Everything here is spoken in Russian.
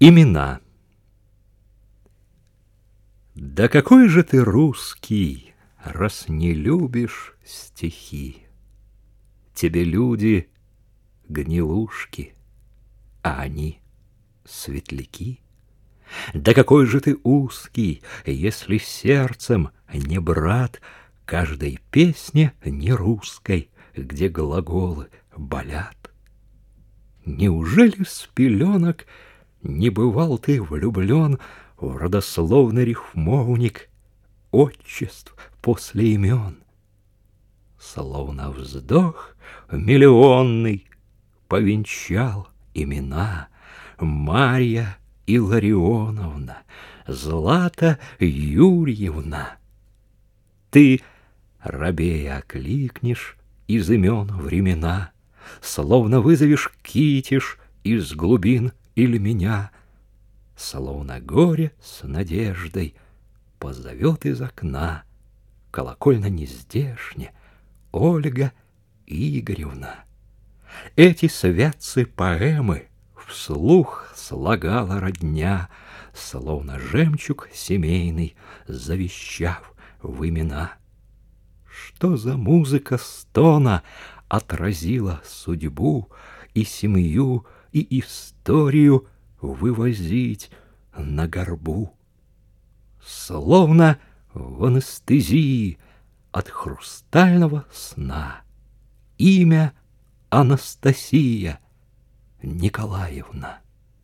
Имена Да какой же ты русский, раз не любишь стихи? Тебе люди гнилушки, а они светляки. Да какой же ты узкий, если сердцем не брат каждой песне не русской, где глаголы болят. Неужели с пеленок не бывал ты влюблен в родословный рифмовник отчеств после имен? Словно вздох миллионный повенчал имена Марья Илларионовна, Злата Юрьевна. Ты рабея окликнешь из имен времена, Словно вызовешь китиш из глубин или меня, Словно горе с надеждой позовет из окна Колокольно нездешне Ольга Игоревна. Эти святцы поэмы вслух слагала родня, Словно жемчуг семейный, завещав в имена. Что за музыка стона отразила судьбу и семью, и историю вывозить на горбу. Словно в анестезии от хрустального сна имя Анастасия Николаевна.